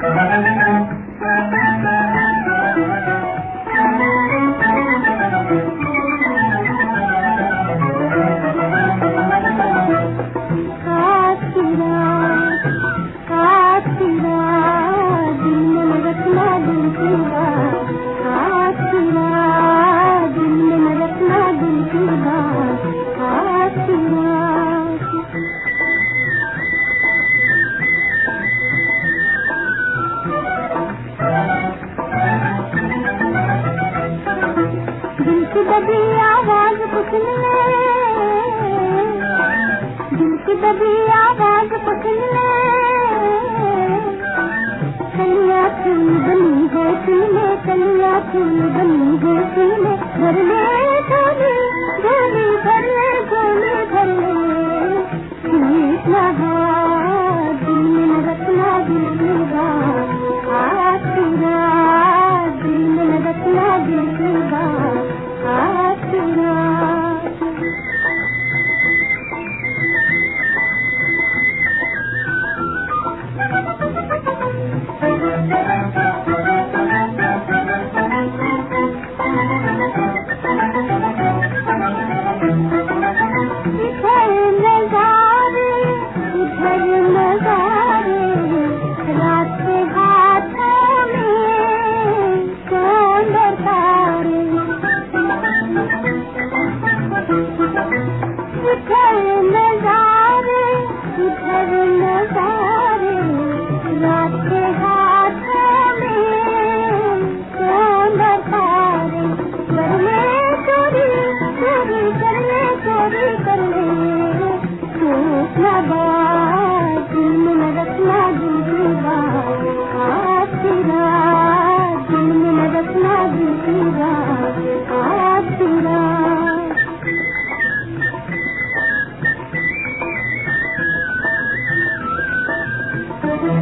Thank you. दबी आवाज़ दिल की दबी आवाज़ कलिया फूल बनी है सीने, कलिया फूल बनी है सीने। घर